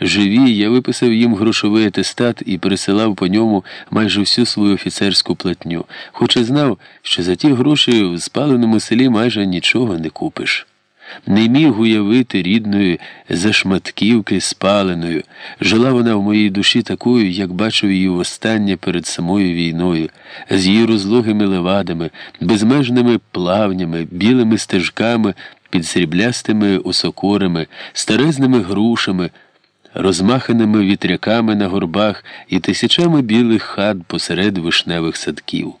живі, я виписав їм грошовий атестат і пересилав по ньому майже всю свою офіцерську платню, хоч і знав, що за ті гроші в спаленому селі майже нічого не купиш. Не міг уявити рідної зашматківки спаленою. Жила вона в моїй душі такою, як бачив її востаннє перед самою війною, з її розлогими левадами, безмежними плавнями, білими стежками, під сріблястими осокорами, старезними грушами, розмаханими вітряками на горбах і тисячами білих хат посеред вишневих садків.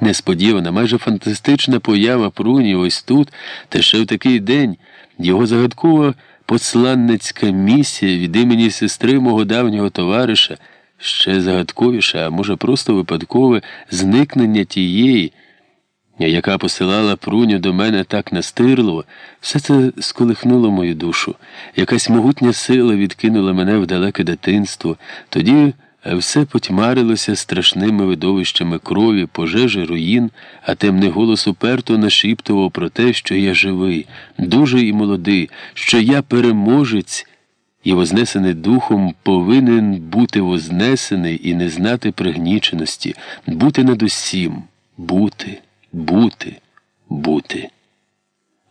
Несподівана, майже фантастична поява пруні ось тут, та ще в такий день його загадкова посланницька місія від імені сестри мого давнього товариша, ще загадковіша, а може, просто випадкове зникнення тієї, яка посилала пруню до мене так настирливо, все це сколихнуло мою душу. Якась могутня сила відкинула мене в далеке дитинство. Тоді. Все потьмарилося страшними видовищами крові, пожежі, руїн, а темний голос уперто нашіптував про те, що я живий, дуже і молодий, що я переможець, і, вознесений духом, повинен бути вознесений і не знати пригніченості, бути над усім, бути, бути, бути.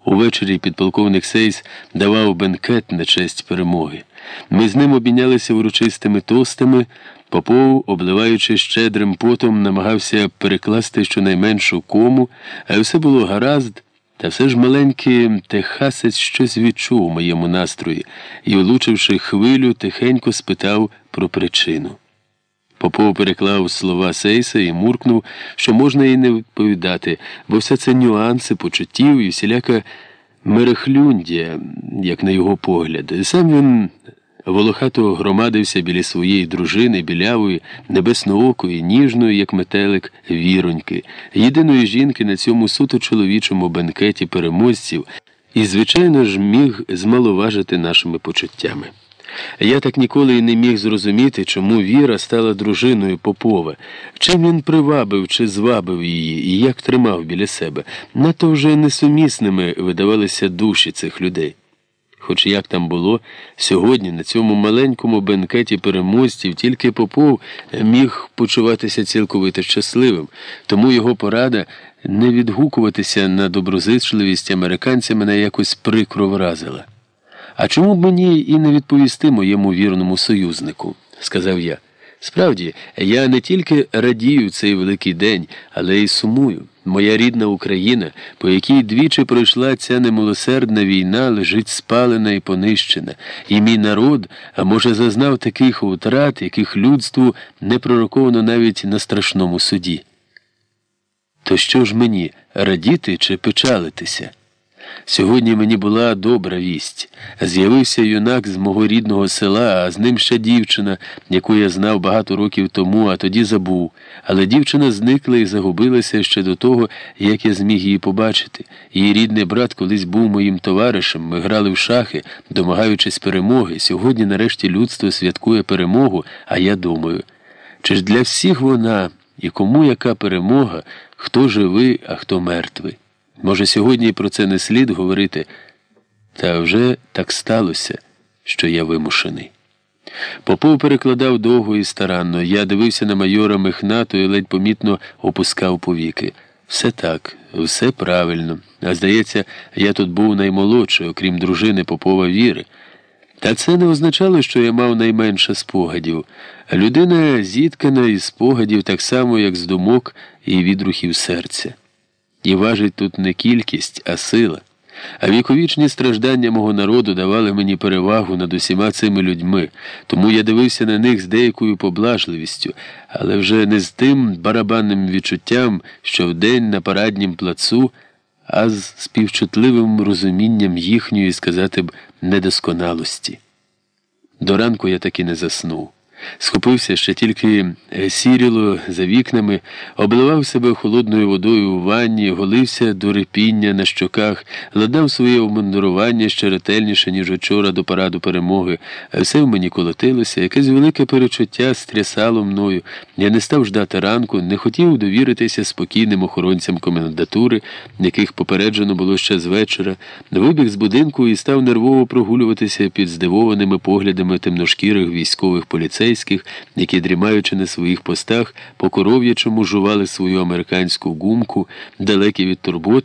Увечері підполковник Сейс давав бенкет на честь перемоги. Ми з ним обмінялися урочистими тостами. Попов, обливаючи щедрим потом, намагався перекласти щонайменшу кому, а все було гаразд, та все ж маленький техасець щось відчув у моєму настрої і, влучивши хвилю, тихенько спитав про причину. Попов переклав слова Сейса і муркнув, що можна і не відповідати, бо все це нюанси почуттів і всіляка мерехлюндія, як на його погляд. Сам він волохато громадився біля своєї дружини, білявої, небесноокої, ніжної, як метелик, віроньки, єдиної жінки на цьому суто чоловічому бенкеті переможців, і, звичайно ж, міг змаловажити нашими почуттями. Я так ніколи і не міг зрозуміти, чому Віра стала дружиною Попова, чим він привабив чи звабив її і як тримав біля себе. Надто вже несумісними видавалися душі цих людей. Хоч як там було, сьогодні на цьому маленькому бенкеті переможців тільки Попов міг почуватися цілковито щасливим, тому його порада не відгукуватися на доброзичливість американця мене якось прикро вразила. А чому б мені і не відповісти моєму вірному союзнику? сказав я. Справді, я не тільки радію цей великий день, але й сумую. Моя рідна Україна, по якій двічі пройшла ця немилосердна війна, лежить спалена і понищена, і мій народ, а може, зазнав таких утрат, яких людству не пророковано навіть на страшному суді. То що ж мені радіти чи печалитися? Сьогодні мені була добра вість. З'явився юнак з мого рідного села, а з ним ще дівчина, яку я знав багато років тому, а тоді забув. Але дівчина зникла і загубилася ще до того, як я зміг її побачити. Її рідний брат колись був моїм товаришем. Ми грали в шахи, домагаючись перемоги. Сьогодні, нарешті, людство святкує перемогу, а я думаю, чи ж для всіх вона і кому яка перемога, хто живий, а хто мертвий? Може, сьогодні про це не слід говорити, та вже так сталося, що я вимушений. Попов перекладав довго і старанно. Я дивився на майора Мехнату і ледь помітно опускав повіки. Все так, все правильно. А здається, я тут був наймолодший, окрім дружини Попова Віри. Та це не означало, що я мав найменше спогадів. Людина зіткана із спогадів так само, як з думок і відрухів серця. І важить тут не кількість, а сила. А віковічні страждання мого народу давали мені перевагу над усіма цими людьми, тому я дивився на них з деякою поблажливістю, але вже не з тим барабанним відчуттям, що вдень на параднім плацу, а з співчутливим розумінням їхньої, сказати б, недосконалості. До ранку я таки не заснув. Схопився ще тільки сіріло за вікнами, обливав себе холодною водою у ванні, голився до репіння на щоках, ладав своє обмундирування ще ретельніше, ніж учора до параду перемоги, все в мені колотилося, якесь велике перечуття стрясало мною. Я не став ждати ранку, не хотів довіритися спокійним охоронцям комендатури, яких попереджено було ще з вечора, вибіг з будинку і став нервово прогулюватися під здивованими поглядами темношкірих військових поліцейських, які, дрімаючи на своїх постах, по коров'ячому жували свою американську гумку, далекі від турбот.